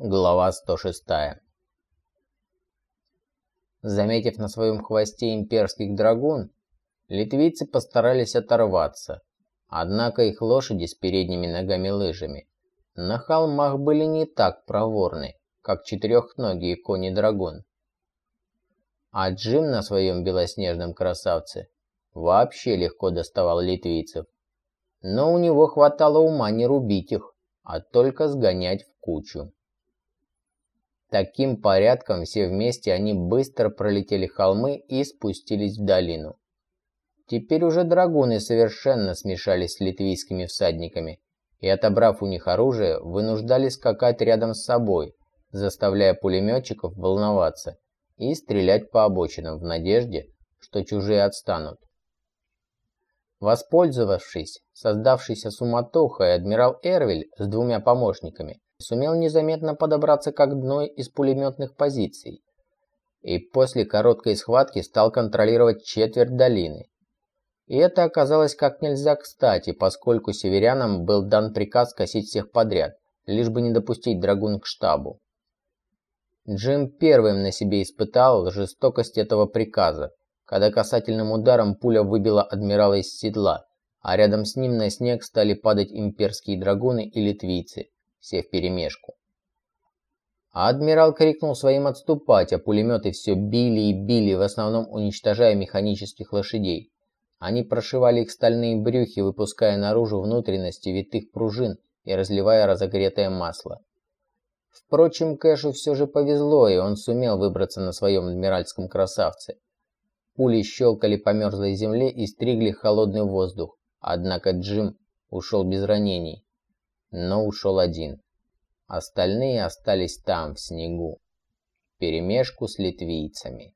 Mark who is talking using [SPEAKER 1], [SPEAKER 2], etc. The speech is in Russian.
[SPEAKER 1] Глава 106 Заметив на своем хвосте имперских драгун, литвийцы постарались оторваться, однако их лошади с передними ногами-лыжами на холмах были не так проворны, как четырехногие кони-драгун. А Джим на своем белоснежном красавце вообще легко доставал литвийцев. Но у него хватало ума не рубить их, а только сгонять в кучу. Таким порядком все вместе они быстро пролетели холмы и спустились в долину. Теперь уже драгуны совершенно смешались с литвийскими всадниками и, отобрав у них оружие, вынуждали скакать рядом с собой, заставляя пулеметчиков волноваться и стрелять по обочинам в надежде, что чужие отстанут. Воспользовавшись создавшейся суматохой, адмирал Эрвиль с двумя помощниками сумел незаметно подобраться к одной из пулеметных позиций и после короткой схватки стал контролировать четверть долины. И это оказалось как нельзя кстати, поскольку северянам был дан приказ косить всех подряд, лишь бы не допустить драгун к штабу. Джим первым на себе испытал жестокость этого приказа, когда касательным ударом пуля выбила адмирала из седла, а рядом с ним на снег стали падать имперские драгуны и литвийцы, все вперемешку. А адмирал крикнул своим отступать, а пулеметы все били и били, в основном уничтожая механических лошадей. Они прошивали их стальные брюхи, выпуская наружу внутренности витых пружин и разливая разогретое масло. Впрочем, Кэшу все же повезло, и он сумел выбраться на своем адмиральском красавце. Пули щелкали по мерзлой земле и стригли холодный воздух, однако Джим ушел без ранений но ушел один. Остальные остались там, в снегу, перемешку с литвийцами.